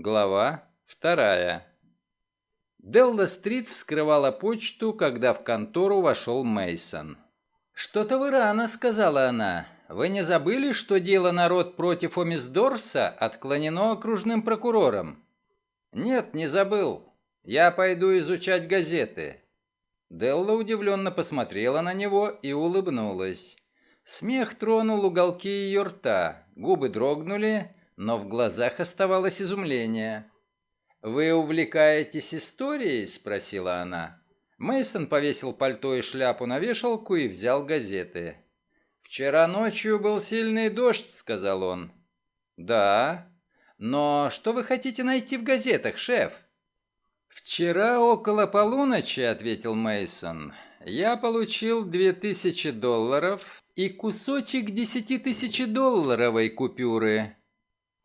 Глава вторая. Делла-стрит вскрывала почту, когда в контору вошел Мейсон. «Что-то вы рано», — сказала она. «Вы не забыли, что дело народ против Омисдорса отклонено окружным прокурором?» «Нет, не забыл. Я пойду изучать газеты». Делла удивленно посмотрела на него и улыбнулась. Смех тронул уголки ее рта, губы дрогнули, но в глазах оставалось изумление. «Вы увлекаетесь историей?» – спросила она. Мейсон повесил пальто и шляпу на вешалку и взял газеты. «Вчера ночью был сильный дождь», – сказал он. «Да. Но что вы хотите найти в газетах, шеф?» «Вчера около полуночи», — ответил Мейсон, — «я получил две тысячи долларов и кусочек десятитысячедолларовой купюры.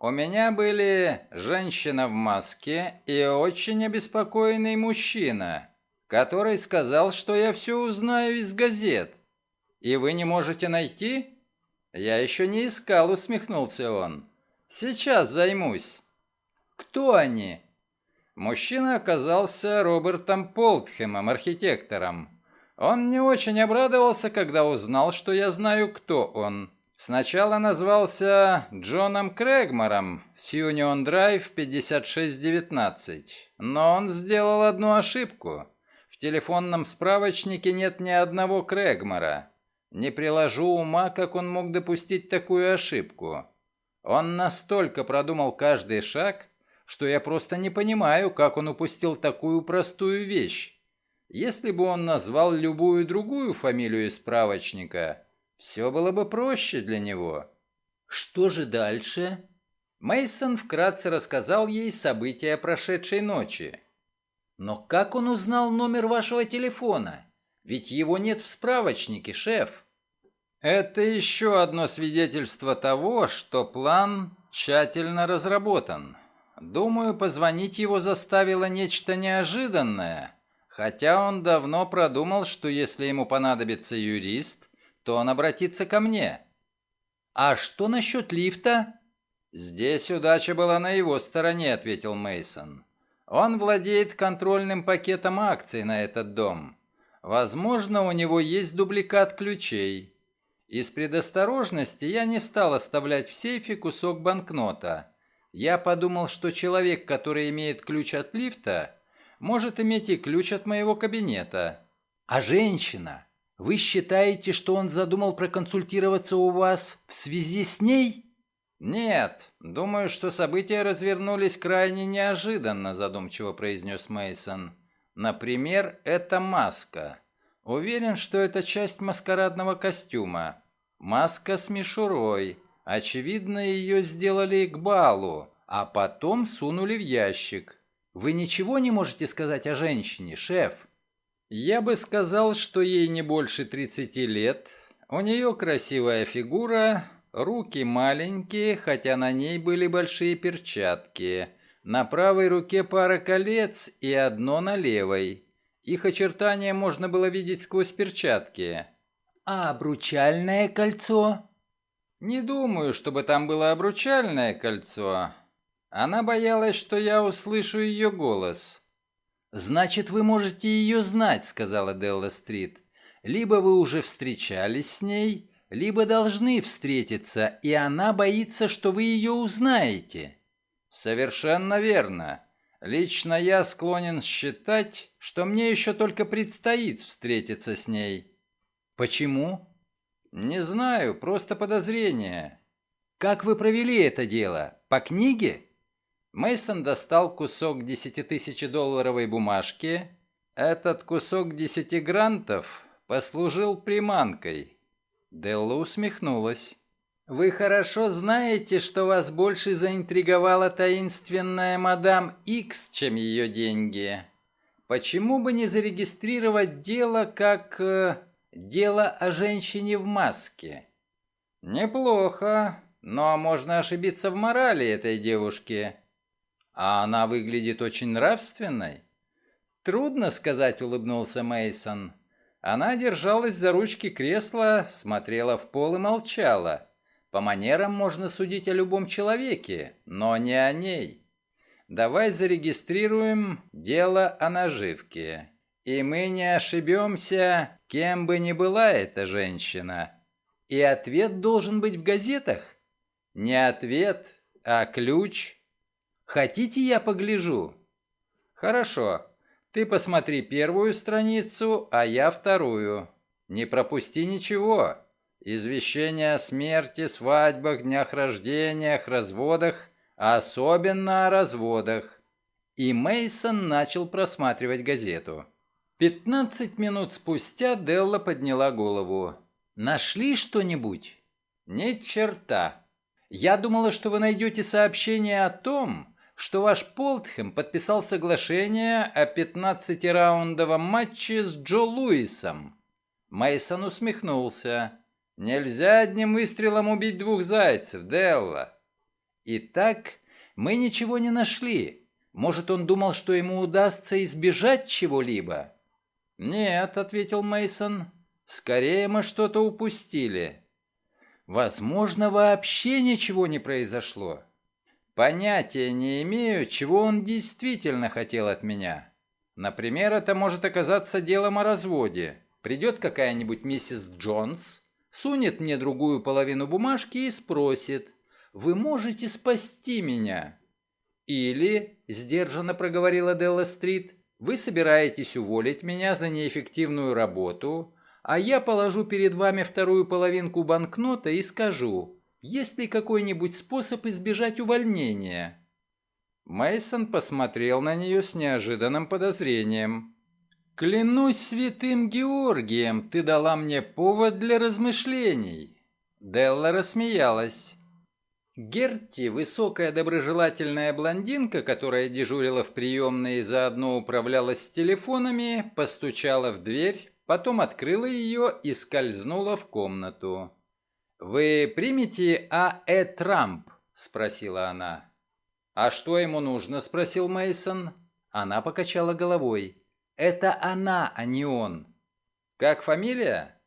У меня были женщина в маске и очень обеспокоенный мужчина, который сказал, что я все узнаю из газет. И вы не можете найти? Я еще не искал, усмехнулся он. Сейчас займусь. Кто они? Мужчина оказался Робертом Полтхемом, архитектором. Он не очень обрадовался, когда узнал, что я знаю, кто он. Сначала назвался Джоном Крэгмором с Юнион Драйв 5619, но он сделал одну ошибку. В телефонном справочнике нет ни одного Крэгмора. Не приложу ума, как он мог допустить такую ошибку. Он настолько продумал каждый шаг, что я просто не понимаю, как он упустил такую простую вещь. Если бы он назвал любую другую фамилию из справочника, все было бы проще для него. Что же дальше? Мейсон вкратце рассказал ей события прошедшей ночи. Но как он узнал номер вашего телефона? Ведь его нет в справочнике, шеф. Это еще одно свидетельство того, что план тщательно разработан. Думаю, позвонить его заставило нечто неожиданное, хотя он давно продумал, что если ему понадобится юрист, то он обратится ко мне. А что насчет лифта? Здесь удача была на его стороне, ответил Мейсон. Он владеет контрольным пакетом акций на этот дом. Возможно, у него есть дубликат ключей. Из предосторожности я не стал оставлять в сейфе кусок банкнота. Я подумал, что человек, который имеет ключ от лифта, может иметь и ключ от моего кабинета. А женщина? Вы считаете, что он задумал проконсультироваться у вас в связи с ней? Нет, думаю, что события развернулись крайне неожиданно, задумчиво произнес Мейсон. Например, эта маска. Уверен, что это часть маскарадного костюма. Маска с мишурой. Очевидно, ее сделали к балу, а потом сунули в ящик. Вы ничего не можете сказать о женщине, шеф? Я бы сказал, что ей не больше 30 лет. У нее красивая фигура, руки маленькие, хотя на ней были большие перчатки. На правой руке пара колец и одно на левой. Их очертания можно было видеть сквозь перчатки. А обручальное кольцо? Не думаю, чтобы там было обручальное кольцо. Она боялась, что я услышу ее голос. «Значит, вы можете ее знать», — сказала Делла Стрит. «Либо вы уже встречались с ней, либо должны встретиться, и она боится, что вы ее узнаете». «Совершенно верно. Лично я склонен считать, что мне еще только предстоит встретиться с ней». «Почему?» «Не знаю, просто подозрение». «Как вы провели это дело? По книге?» Мейсон достал кусок десятитысячедолларовой бумажки. Этот кусок десяти грантов послужил приманкой. Делла усмехнулась. «Вы хорошо знаете, что вас больше заинтриговала таинственная мадам Икс, чем ее деньги. Почему бы не зарегистрировать дело как... Э, дело о женщине в маске?» «Неплохо, но можно ошибиться в морали этой девушки». А она выглядит очень нравственной. Трудно сказать, улыбнулся Мейсон. Она держалась за ручки кресла, смотрела в пол и молчала. По манерам можно судить о любом человеке, но не о ней. давай зарегистрируем дело о наживке. И мы не ошибемся, кем бы ни была эта женщина. И ответ должен быть в газетах. Не ответ, а ключ. Хотите, я погляжу? Хорошо. Ты посмотри первую страницу, а я вторую. Не пропусти ничего. Извещения о смерти, свадьбах, днях рождениях, разводах, а особенно о разводах. И Мейсон начал просматривать газету. Пятнадцать минут спустя Делла подняла голову. «Нашли что-нибудь?» «Ни черта. Я думала, что вы найдете сообщение о том, что ваш Полтхэм подписал соглашение о 15-раундовом матче с Джо Луисом». Мейсон усмехнулся. Нельзя одним выстрелом убить двух зайцев, Делла. Итак, мы ничего не нашли. Может, он думал, что ему удастся избежать чего-либо? Нет, ответил Мейсон. Скорее мы что-то упустили. Возможно, вообще ничего не произошло. Понятия не имею, чего он действительно хотел от меня. Например, это может оказаться делом о разводе. Придет какая-нибудь миссис Джонс, сунет мне другую половину бумажки и спросит, «Вы можете спасти меня?» Или, сдержанно проговорила Делла Стрит, «Вы собираетесь уволить меня за неэффективную работу, а я положу перед вами вторую половинку банкнота и скажу, есть ли какой-нибудь способ избежать увольнения?» Мейсон посмотрел на нее с неожиданным подозрением. «Клянусь святым Георгием, ты дала мне повод для размышлений». Делла рассмеялась. Герти, высокая доброжелательная блондинка, которая дежурила в приемной и заодно управлялась с телефонами, постучала в дверь, потом открыла ее и скользнула в комнату. «Вы примете А.Э. Трамп?» – спросила она. «А что ему нужно?» – спросил Мейсон. Она покачала головой. Это она, а не он. Как фамилия?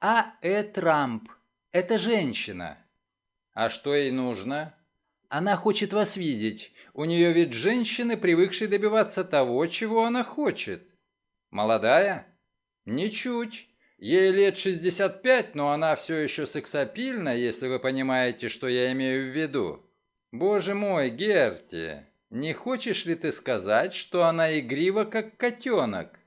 А. Э. Трамп. Это женщина. А что ей нужно? Она хочет вас видеть. У нее ведь женщины, привыкшие добиваться того, чего она хочет. Молодая? Ничуть. Ей лет 65, но она все еще сексапильна, если вы понимаете, что я имею в виду. Боже мой, Герти, не хочешь ли ты сказать, что она игрива, как котенок?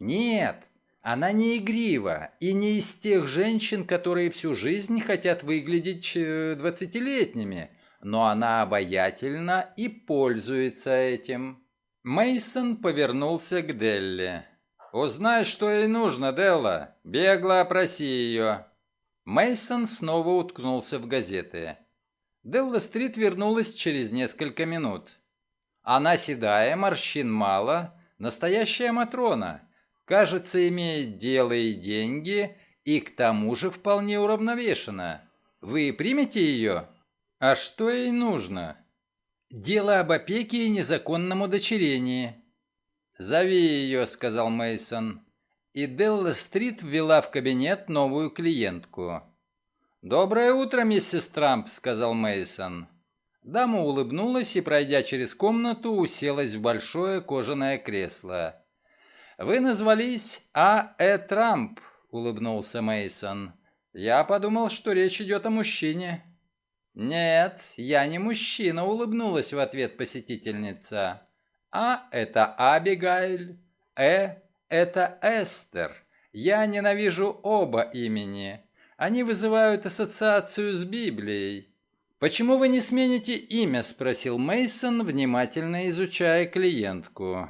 Нет, она не игрива и не из тех женщин, которые всю жизнь хотят выглядеть э, двадцатилетними, но она обаятельна и пользуется этим. Мейсон повернулся к Делле. «Узнай, что ей нужно, Делла. Бегло опроси ее». Мейсон снова уткнулся в газеты. Делла Стрит вернулась через несколько минут. Она седая, морщин мало, настоящая Матрона. Кажется, имеет дело и деньги, и к тому же вполне уравновешена. Вы примете ее? А что ей нужно? Дело об опеке и незаконном удочерении. «Зови ее», — сказал Мейсон. И Делла Стрит ввела в кабинет новую клиентку. «Доброе утро, миссис Трамп», — сказал Мейсон. Дама улыбнулась и, пройдя через комнату, уселась в большое кожаное кресло. «Вы назвались А. Э. Трамп», — улыбнулся Мейсон. «Я подумал, что речь идет о мужчине». «Нет, я не мужчина», — улыбнулась в ответ посетительница. «А — это Абигайль, Э — это Эстер. Я ненавижу оба имени. Они вызывают ассоциацию с Библией. «Почему вы не смените имя?» – спросил Мейсон, внимательно изучая клиентку.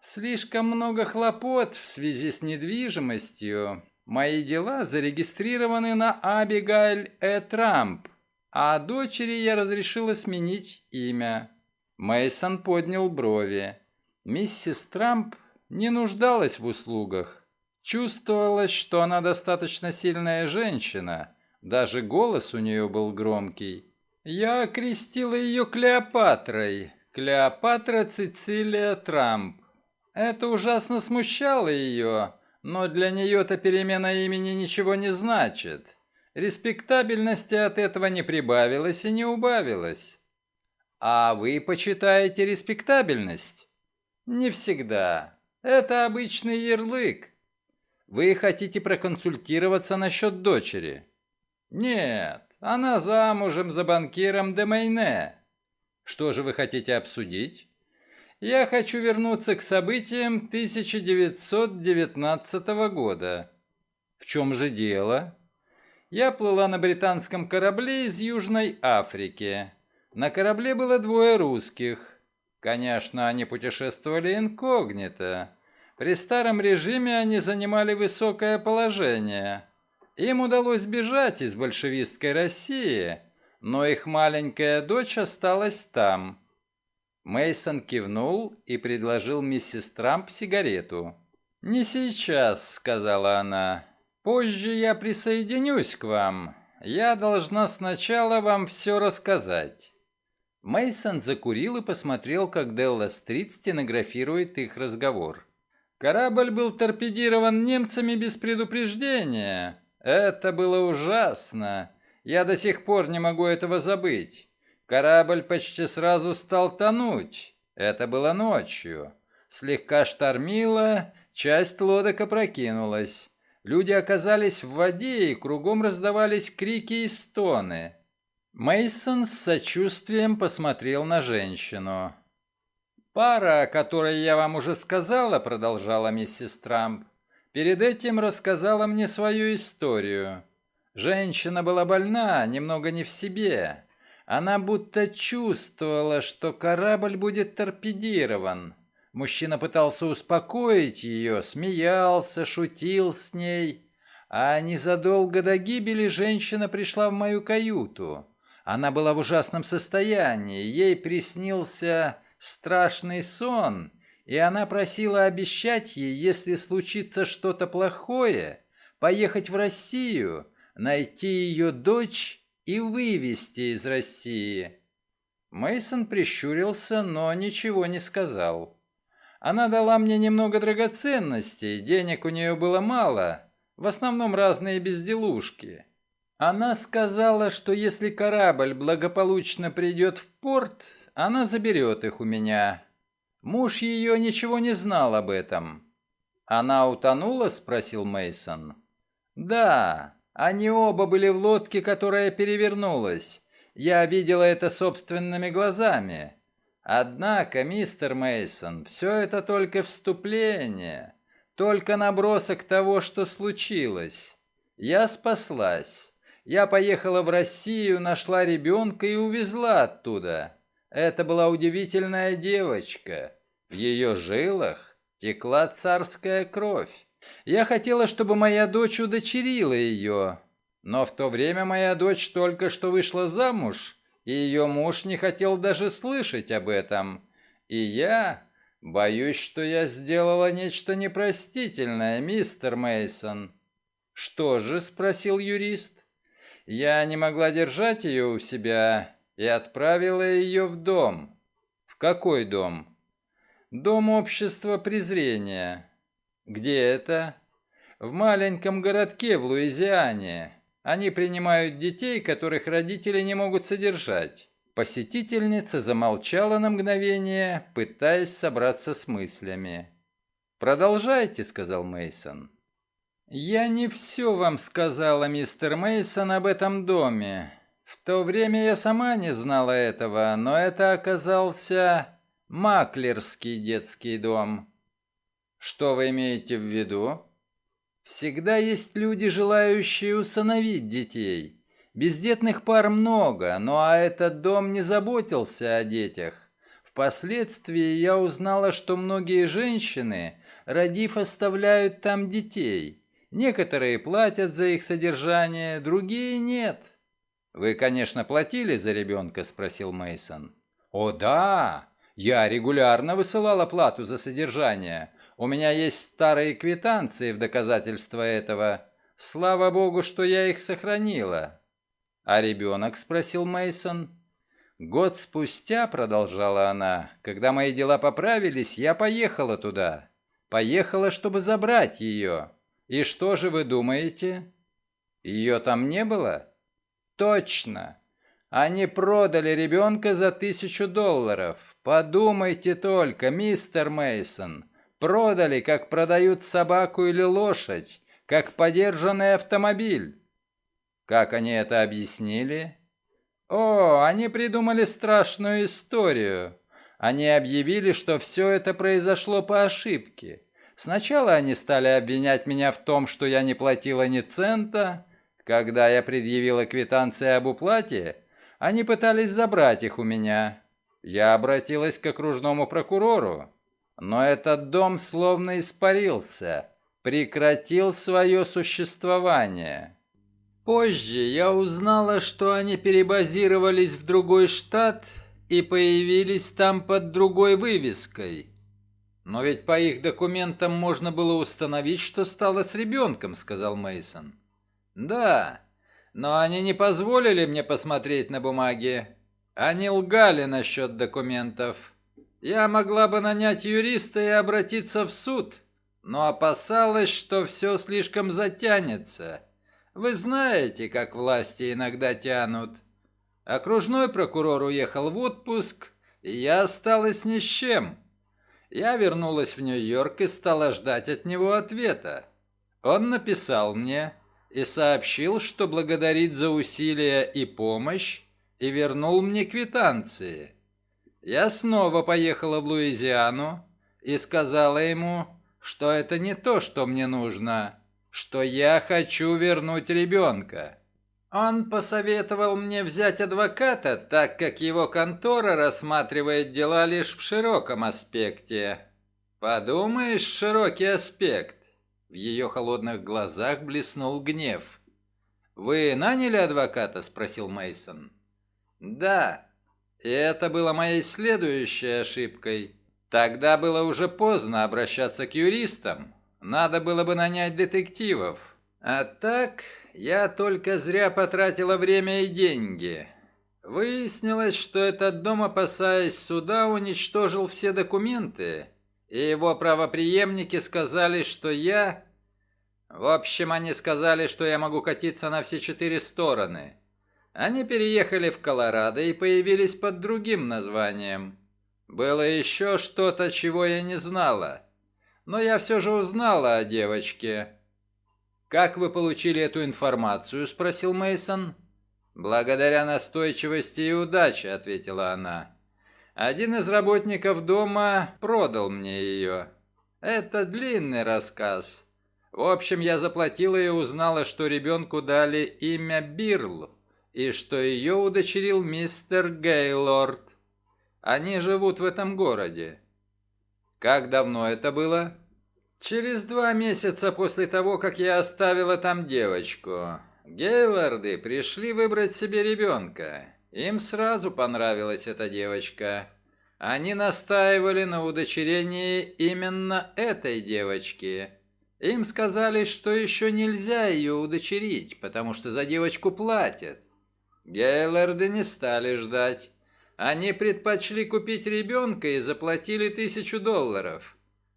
«Слишком много хлопот в связи с недвижимостью. Мои дела зарегистрированы на Абигайль Э. Трамп, а дочери я разрешила сменить имя». Мейсон поднял брови. Миссис Трамп не нуждалась в услугах. Чувствовалось, что она достаточно сильная женщина. Даже голос у нее был громкий. Я окрестила ее Клеопатрой. Клеопатра Цицилия Трамп. Это ужасно смущало ее, но для нее-то перемена имени ничего не значит. Респектабельности от этого не прибавилось и не убавилось. А вы почитаете респектабельность? Не всегда. Это обычный ярлык. Вы хотите проконсультироваться насчет дочери? Нет, она замужем за банкиром Демейне. Что же вы хотите обсудить? Я хочу вернуться к событиям 1919 года. В чем же дело? Я плыла на британском корабле из Южной Африки. На корабле было двое русских. Конечно, они путешествовали инкогнито. При старом режиме они занимали высокое положение. Им удалось бежать из большевистской России, но их маленькая дочь осталась там. Мейсон кивнул и предложил миссис Трамп сигарету. «Не сейчас», — сказала она. «Позже я присоединюсь к вам. Я должна сначала вам все рассказать». Мейсон закурил и посмотрел, как Делла Стрит стенографирует их разговор. Корабль был торпедирован немцами без предупреждения. Это было ужасно. Я до сих пор не могу этого забыть. Корабль почти сразу стал тонуть. Это было ночью. Слегка штормило, часть лодок опрокинулась. Люди оказались в воде, и кругом раздавались крики и стоны. Мейсон с сочувствием посмотрел на женщину. «Пара, о которой я вам уже сказала», — продолжала миссис Трамп, «перед этим рассказала мне свою историю. Женщина была больна, немного не в себе. Она будто чувствовала, что корабль будет торпедирован. Мужчина пытался успокоить ее, смеялся, шутил с ней. А незадолго до гибели женщина пришла в мою каюту. Она была в ужасном состоянии, ей приснился страшный сон, и она просила обещать ей, если случится что-то плохое, поехать в Россию, найти ее дочь и вывести из России. Мейсон прищурился, но ничего не сказал. Она дала мне немного драгоценностей, денег у нее было мало, в основном разные безделушки. Она сказала, что если корабль благополучно придет в порт, она заберет их у меня. Муж ее ничего не знал об этом. Она утонула, спросил Мейсон. Да, они оба были в лодке, которая перевернулась. Я видела это собственными глазами. Однако, мистер Мейсон, все это только вступление, только набросок того, что случилось. Я спаслась. Я поехала в Россию, нашла ребенка и увезла оттуда. Это была удивительная девочка. В ее жилах текла царская кровь. Я хотела, чтобы моя дочь удочерила ее. Но в то время моя дочь только что вышла замуж, и ее муж не хотел даже слышать об этом. И я боюсь, что я сделала нечто непростительное, мистер Мейсон. Что же, спросил юрист. Я не могла держать ее у себя и отправила ее в дом. В какой дом? Дом общества презрения. Где это? В маленьком городке в Луизиане. Они принимают детей, которых родители не могут содержать. Посетительница замолчала на мгновение, пытаясь собраться с мыслями. «Продолжайте», — сказал Мейсон. «Я не все вам сказала, мистер Мейсон, об этом доме. В то время я сама не знала этого, но это оказался маклерский детский дом». «Что вы имеете в виду?» «Всегда есть люди, желающие усыновить детей. Бездетных пар много, но а этот дом не заботился о детях. Впоследствии я узнала, что многие женщины, родив, оставляют там детей». Некоторые платят за их содержание, другие нет. Вы, конечно, платили за ребенка, спросил Мейсон. О да, я регулярно высылал плату за содержание. У меня есть старые квитанции в доказательство этого. Слава богу, что я их сохранила. А ребенок, спросил Мейсон. Год спустя, продолжала она, когда мои дела поправились, я поехала туда. Поехала, чтобы забрать ее. И что же вы думаете? Ее там не было? Точно. Они продали ребенка за тысячу долларов. Подумайте только, мистер Мейсон, продали, как продают собаку или лошадь, как подержанный автомобиль. Как они это объяснили? О, они придумали страшную историю. Они объявили, что все это произошло по ошибке. Сначала они стали обвинять меня в том, что я не платила ни цента. Когда я предъявила квитанции об уплате, они пытались забрать их у меня. Я обратилась к окружному прокурору. Но этот дом словно испарился, прекратил свое существование. Позже я узнала, что они перебазировались в другой штат и появились там под другой вывеской. Но ведь по их документам можно было установить, что стало с ребенком, сказал Мейсон. Да, но они не позволили мне посмотреть на бумаги. Они лгали насчет документов. Я могла бы нанять юриста и обратиться в суд, но опасалась, что все слишком затянется. Вы знаете, как власти иногда тянут. Окружной прокурор уехал в отпуск, и я осталась ни с чем. Я вернулась в Нью-Йорк и стала ждать от него ответа. Он написал мне и сообщил, что благодарит за усилия и помощь, и вернул мне квитанции. Я снова поехала в Луизиану и сказала ему, что это не то, что мне нужно, что я хочу вернуть ребенка. Он посоветовал мне взять адвоката, так как его контора рассматривает дела лишь в широком аспекте. Подумаешь, широкий аспект. В ее холодных глазах блеснул гнев. «Вы наняли адвоката?» – спросил Мейсон. «Да. И это было моей следующей ошибкой. Тогда было уже поздно обращаться к юристам. Надо было бы нанять детективов. А так я только зря потратила время и деньги. Выяснилось, что этот дом, опасаясь суда, уничтожил все документы, и его правоприемники сказали, что я... В общем, они сказали, что я могу катиться на все четыре стороны. Они переехали в Колорадо и появились под другим названием. Было еще что-то, чего я не знала. Но я все же узнала о девочке. «Как вы получили эту информацию?» – спросил Мейсон. «Благодаря настойчивости и удаче», – ответила она. «Один из работников дома продал мне ее. Это длинный рассказ. В общем, я заплатила и узнала, что ребенку дали имя Бирл, и что ее удочерил мистер Гейлорд. Они живут в этом городе». «Как давно это было?» Через два месяца после того, как я оставила там девочку, Гейлорды пришли выбрать себе ребенка. Им сразу понравилась эта девочка. Они настаивали на удочерении именно этой девочки. Им сказали, что еще нельзя ее удочерить, потому что за девочку платят. Гейлорды не стали ждать. Они предпочли купить ребенка и заплатили тысячу долларов.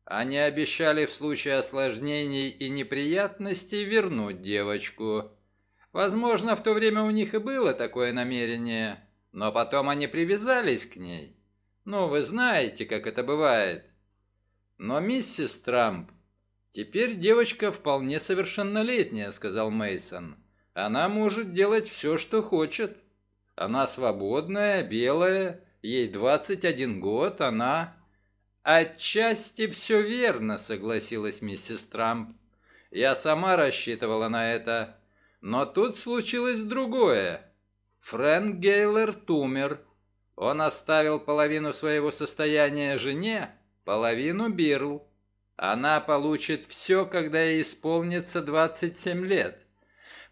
Они обещали в случае осложнений и неприятностей вернуть девочку. Возможно, в то время у них и было такое намерение, но потом они привязались к ней. Ну, вы знаете, как это бывает. Но миссис Трамп, теперь девочка вполне совершеннолетняя, сказал Мейсон. Она может делать все, что хочет. Она свободная, белая, ей 21 год, она «Отчасти все верно», — согласилась миссис Трамп. «Я сама рассчитывала на это. Но тут случилось другое. Фрэнк Гейлерт умер. Он оставил половину своего состояния жене, половину Бирл. Она получит все, когда ей исполнится 27 лет.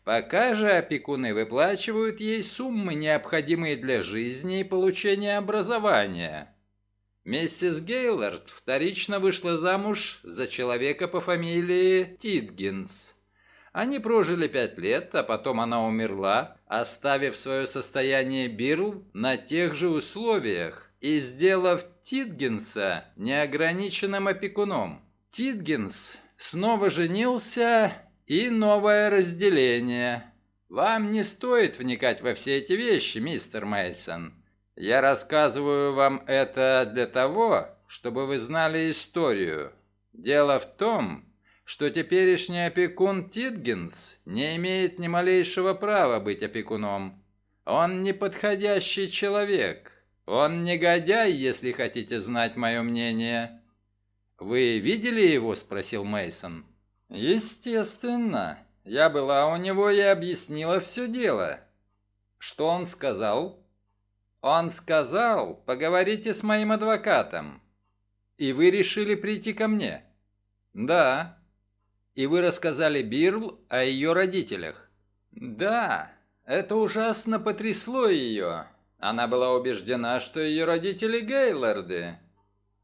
Пока же опекуны выплачивают ей суммы, необходимые для жизни и получения образования». Миссис Гейлорд вторично вышла замуж за человека по фамилии Титгинс. Они прожили пять лет, а потом она умерла, оставив свое состояние Бирл на тех же условиях и сделав Титгинса неограниченным опекуном. Титгинс снова женился и новое разделение. Вам не стоит вникать во все эти вещи, мистер Мейсон. Я рассказываю вам это для того, чтобы вы знали историю. Дело в том, что теперешний опекун Титгенс не имеет ни малейшего права быть опекуном. Он неподходящий человек. Он негодяй, если хотите знать мое мнение. Вы видели его? спросил Мейсон. Естественно. Я была у него и объяснила все дело. Что он сказал? Он сказал, поговорите с моим адвокатом. И вы решили прийти ко мне? Да. И вы рассказали Бирл о ее родителях? Да. Это ужасно потрясло ее. Она была убеждена, что ее родители Гейлорды.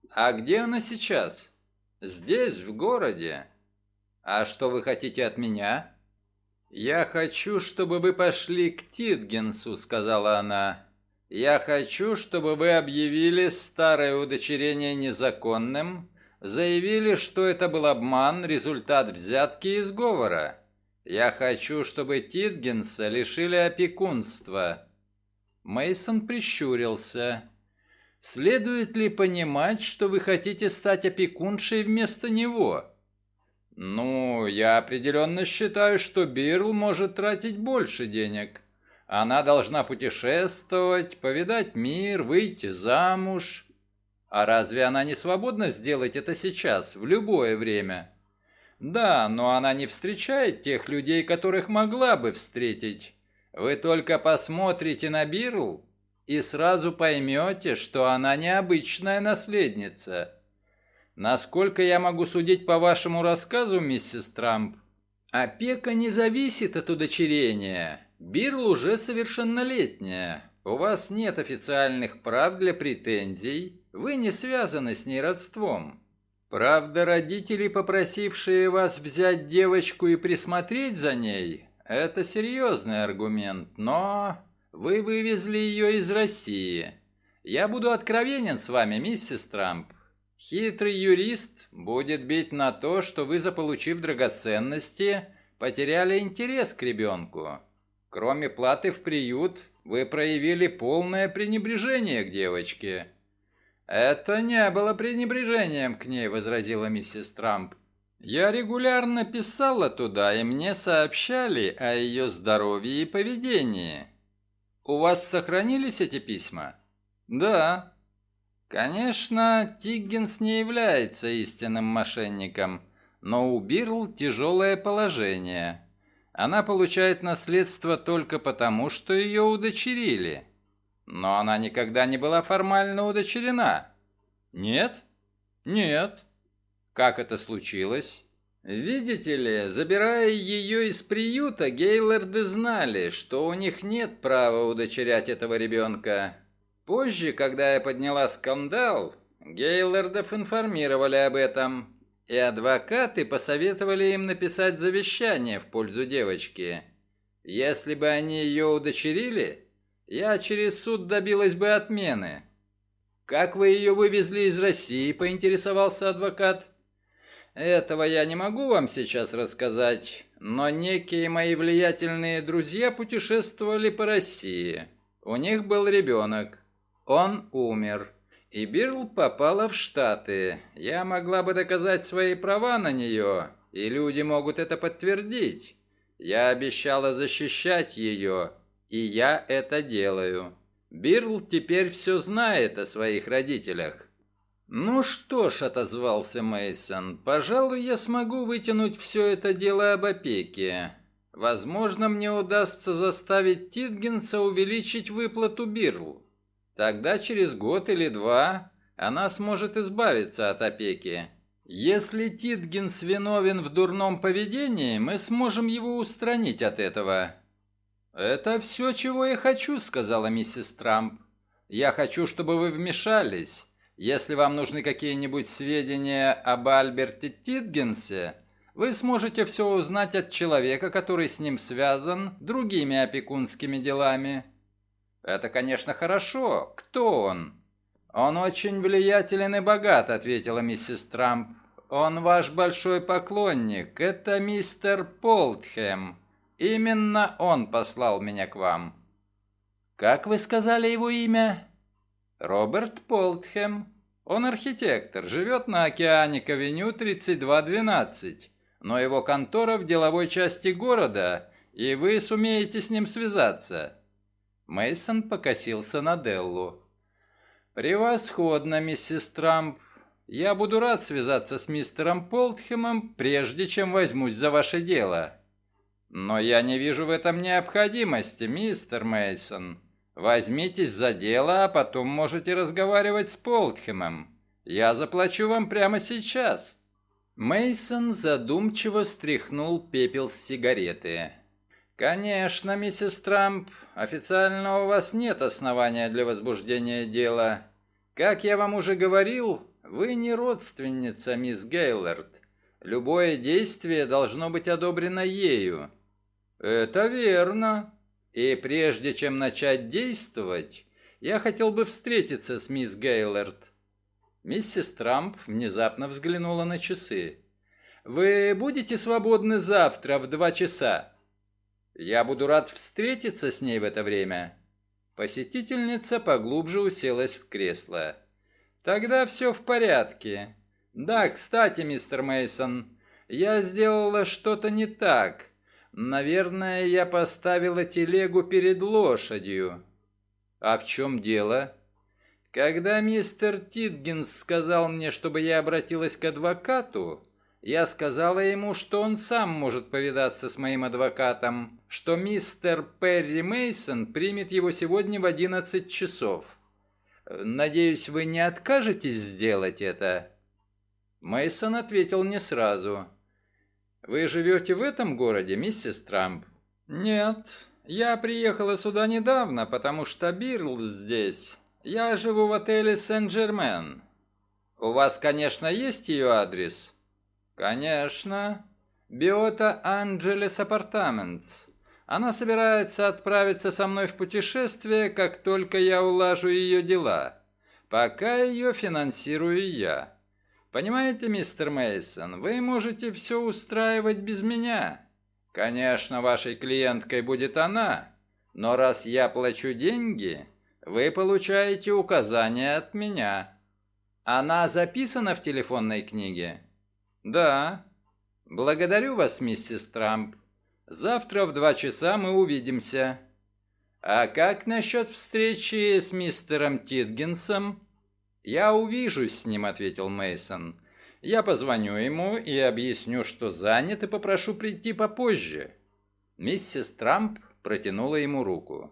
А где она сейчас? Здесь, в городе. А что вы хотите от меня? Я хочу, чтобы вы пошли к Титгенсу, сказала она. Я хочу, чтобы вы объявили старое удочерение незаконным, заявили, что это был обман, результат взятки и сговора. Я хочу, чтобы Титгенса лишили опекунства. Мейсон прищурился. Следует ли понимать, что вы хотите стать опекуншей вместо него? Ну, я определенно считаю, что Бирл может тратить больше денег. Она должна путешествовать, повидать мир, выйти замуж. А разве она не свободна сделать это сейчас, в любое время? Да, но она не встречает тех людей, которых могла бы встретить. Вы только посмотрите на Бирл и сразу поймете, что она необычная наследница. Насколько я могу судить по вашему рассказу, миссис Трамп, опека не зависит от удочерения. Бирл уже совершеннолетняя. У вас нет официальных прав для претензий, вы не связаны с ней родством. Правда, родители, попросившие вас взять девочку и присмотреть за ней, это серьезный аргумент, но вы вывезли ее из России. Я буду откровенен с вами, миссис Трамп. Хитрый юрист будет бить на то, что вы, заполучив драгоценности, потеряли интерес к ребенку. Кроме платы в приют, вы проявили полное пренебрежение к девочке. «Это не было пренебрежением к ней», — возразила миссис Трамп. «Я регулярно писала туда, и мне сообщали о ее здоровье и поведении. У вас сохранились эти письма?» «Да». Конечно, Тиггинс не является истинным мошенником, но у Бирл тяжелое положение. Она получает наследство только потому, что ее удочерили. Но она никогда не была формально удочерена. Нет? Нет. Как это случилось? Видите ли, забирая ее из приюта, Гейлорды знали, что у них нет права удочерять этого ребенка. Позже, когда я подняла скандал, Гейлордов информировали об этом, и адвокаты посоветовали им написать завещание в пользу девочки. Если бы они ее удочерили, я через суд добилась бы отмены. Как вы ее вывезли из России, поинтересовался адвокат. Этого я не могу вам сейчас рассказать, но некие мои влиятельные друзья путешествовали по России. У них был ребенок. Он умер. И Бирл попала в Штаты. Я могла бы доказать свои права на нее, и люди могут это подтвердить. Я обещала защищать ее, и я это делаю. Бирл теперь все знает о своих родителях. Ну что ж, отозвался Мейсон, пожалуй, я смогу вытянуть все это дело об опеке. Возможно, мне удастся заставить Титгенса увеличить выплату Бирл. Тогда через год или два она сможет избавиться от опеки. Если Титгенс виновен в дурном поведении, мы сможем его устранить от этого. «Это все, чего я хочу», — сказала миссис Трамп. «Я хочу, чтобы вы вмешались. Если вам нужны какие-нибудь сведения об Альберте Титгенсе, вы сможете все узнать от человека, который с ним связан другими опекунскими делами». «Это, конечно, хорошо. Кто он?» «Он очень влиятелен и богат», — ответила миссис Трамп. «Он ваш большой поклонник. Это мистер Полтхэм. Именно он послал меня к вам. Как вы сказали его имя? Роберт Полтхэм. Он архитектор, живет на Океаник-авеню 3212, но его контора в деловой части города, и вы сумеете с ним связаться. Мейсон покосился на Деллу. Превосходно, миссис Трамп. Я буду рад связаться с мистером Полтхемом, прежде чем возьмусь за ваше дело. Но я не вижу в этом необходимости, мистер Мейсон. Возьмитесь за дело, а потом можете разговаривать с Полтхемом. Я заплачу вам прямо сейчас. Мейсон задумчиво стряхнул пепел с сигареты. Конечно, миссис Трамп, официально у вас нет основания для возбуждения дела. Как я вам уже говорил, вы не родственница мисс Гейлорд. Любое действие должно быть одобрено ею. Это верно. И прежде чем начать действовать, я хотел бы встретиться с мисс Гейлорд. Миссис Трамп внезапно взглянула на часы. «Вы будете свободны завтра в два часа?» «Я буду рад встретиться с ней в это время». Посетительница поглубже уселась в кресло. «Тогда все в порядке. Да, кстати, мистер Мейсон, я сделала что-то не так. Наверное, я поставила телегу перед лошадью. А в чем дело? Когда мистер Титгенс сказал мне, чтобы я обратилась к адвокату, я сказала ему, что он сам может повидаться с моим адвокатом, что мистер Перри Мейсон примет его сегодня в 11 часов. Надеюсь, вы не откажетесь сделать это. Мейсон ответил не сразу. Вы живете в этом городе, миссис Трамп? Нет, я приехала сюда недавно, потому что Бирл здесь. Я живу в отеле Сен-Жермен. У вас, конечно, есть ее адрес? Конечно. Биота Анджелес Апартаментс. Она собирается отправиться со мной в путешествие, как только я улажу ее дела. Пока ее финансирую я. Понимаете, мистер Мейсон, вы можете все устраивать без меня. Конечно, вашей клиенткой будет она, но раз я плачу деньги, вы получаете указания от меня. Она записана в телефонной книге? Да. Благодарю вас, миссис Трамп. Завтра в два часа мы увидимся. А как насчет встречи с мистером Титгенсом? «Я увижусь с ним», — ответил Мейсон. «Я позвоню ему и объясню, что занят, и попрошу прийти попозже». Миссис Трамп протянула ему руку.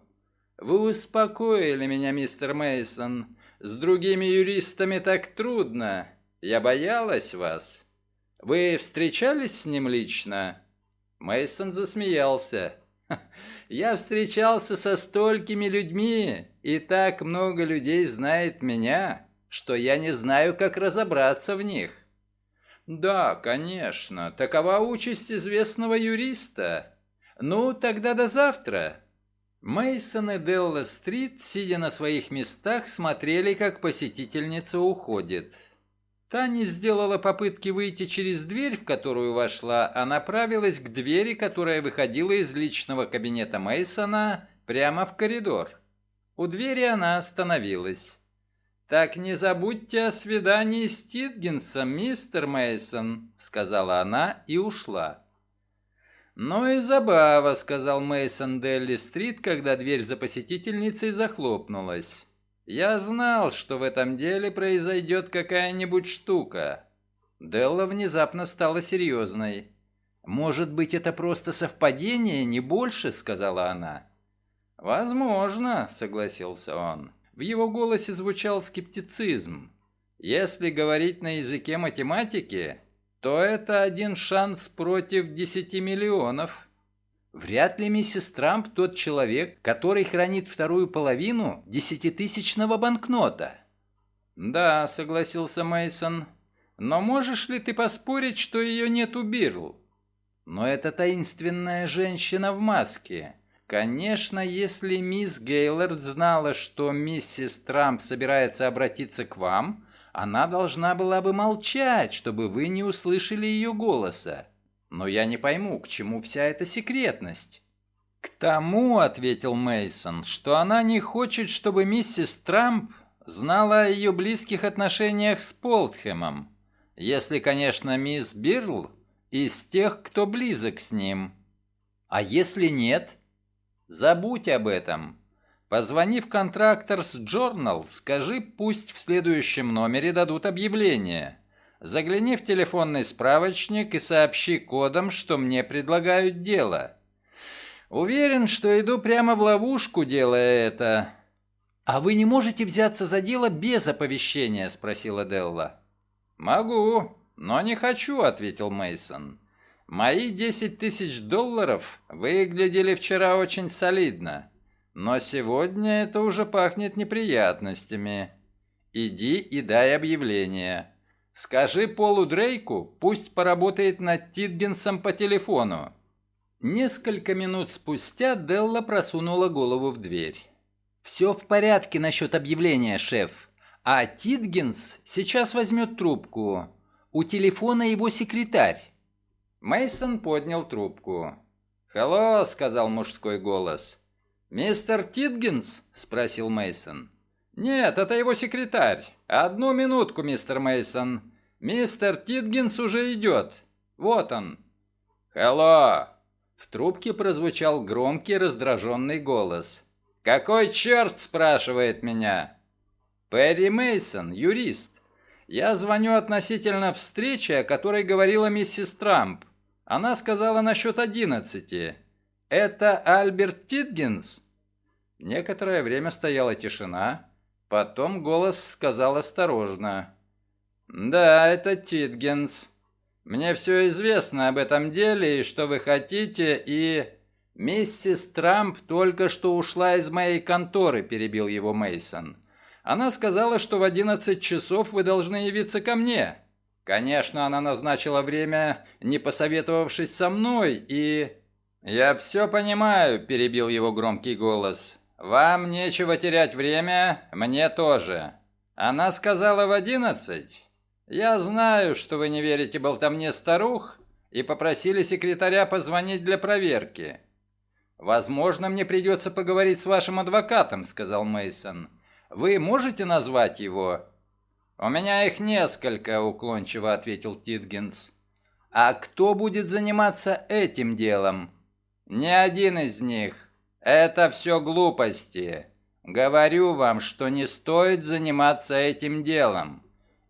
«Вы успокоили меня, мистер Мейсон. С другими юристами так трудно. Я боялась вас. Вы встречались с ним лично?» Мейсон засмеялся. «Я встречался со столькими людьми, и так много людей знает меня что я не знаю, как разобраться в них. Да, конечно, такова участь известного юриста. Ну, тогда до завтра. Мейсон и Делла Стрит, сидя на своих местах, смотрели, как посетительница уходит. Та не сделала попытки выйти через дверь, в которую вошла, а направилась к двери, которая выходила из личного кабинета Мейсона прямо в коридор. У двери она остановилась. «Так не забудьте о свидании с Титгенсом, мистер Мейсон, сказала она и ушла. «Ну и забава», — сказал Мейсон Делли-стрит, когда дверь за посетительницей захлопнулась. «Я знал, что в этом деле произойдет какая-нибудь штука». Делла внезапно стала серьезной. «Может быть, это просто совпадение, не больше?» — сказала она. «Возможно», — согласился он. В его голосе звучал скептицизм. Если говорить на языке математики, то это один шанс против десяти миллионов. Вряд ли миссис Трамп тот человек, который хранит вторую половину десятитысячного банкнота. Да, согласился Мейсон. Но можешь ли ты поспорить, что ее нет у Бирл? Но это таинственная женщина в маске. Конечно, если мисс Гейлорд знала, что миссис Трамп собирается обратиться к вам, она должна была бы молчать, чтобы вы не услышали ее голоса. Но я не пойму, к чему вся эта секретность. К тому, ответил Мейсон, что она не хочет, чтобы миссис Трамп знала о ее близких отношениях с Полтхемом. Если, конечно, мисс Бирл из тех, кто близок с ним. А если нет? Забудь об этом. Позвони в Contractors Journal, скажи, пусть в следующем номере дадут объявление. Загляни в телефонный справочник и сообщи кодом, что мне предлагают дело. Уверен, что иду прямо в ловушку, делая это. А вы не можете взяться за дело без оповещения, спросила Делла. Могу, но не хочу, ответил Мейсон. Мои десять тысяч долларов выглядели вчера очень солидно, но сегодня это уже пахнет неприятностями. Иди и дай объявление. Скажи Полу Дрейку, пусть поработает над Титгенсом по телефону». Несколько минут спустя Делла просунула голову в дверь. «Все в порядке насчет объявления, шеф. А Титгенс сейчас возьмет трубку. У телефона его секретарь». Мейсон поднял трубку. «Hello», — сказал мужской голос. «Мистер Титгенс?» — спросил Мейсон. «Нет, это его секретарь. Одну минутку, мистер Мейсон. Мистер Титгенс уже идет. Вот он». «Hello!» В трубке прозвучал громкий раздраженный голос. «Какой черт?» – спрашивает меня. «Перри Мейсон, юрист. Я звоню относительно встречи, о которой говорила миссис Трамп. Она сказала насчет одиннадцати. Это Альберт Титгенс?» Некоторое время стояла тишина, потом голос сказал осторожно. «Да, это Титгенс. Мне все известно об этом деле и что вы хотите, и...» «Миссис Трамп только что ушла из моей конторы», – перебил его Мейсон. «Она сказала, что в 11 часов вы должны явиться ко мне. Конечно, она назначила время, не посоветовавшись со мной, и...» «Я все понимаю», – перебил его громкий голос. «Вам нечего терять время, мне тоже. Она сказала в одиннадцать. Я знаю, что вы не верите болтовне старух и попросили секретаря позвонить для проверки. Возможно, мне придется поговорить с вашим адвокатом, сказал Мейсон. Вы можете назвать его? У меня их несколько, уклончиво ответил Титгенс. А кто будет заниматься этим делом? Ни один из них. Это все глупости. Говорю вам, что не стоит заниматься этим делом.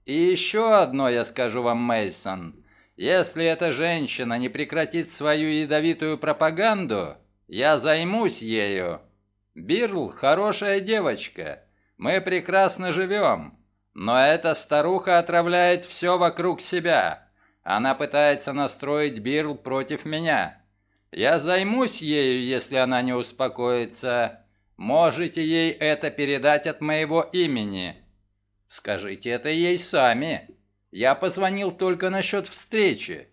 И еще одно я скажу вам, Мейсон. Если эта женщина не прекратит свою ядовитую пропаганду, я займусь ею. Бирл хорошая девочка. Мы прекрасно живем. Но эта старуха отравляет все вокруг себя. Она пытается настроить Бирл против меня. Я займусь ею, если она не успокоится. Можете ей это передать от моего имени. Скажите это ей сами. Я позвонил только насчет встречи.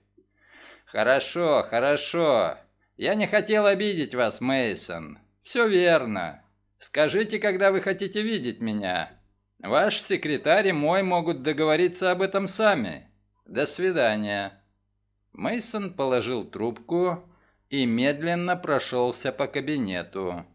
Хорошо, хорошо. Я не хотел обидеть вас, Мейсон. Все верно. Скажите, когда вы хотите видеть меня. Ваш секретарь и мой могут договориться об этом сами. До свидания. Мейсон положил трубку и медленно прошелся по кабинету.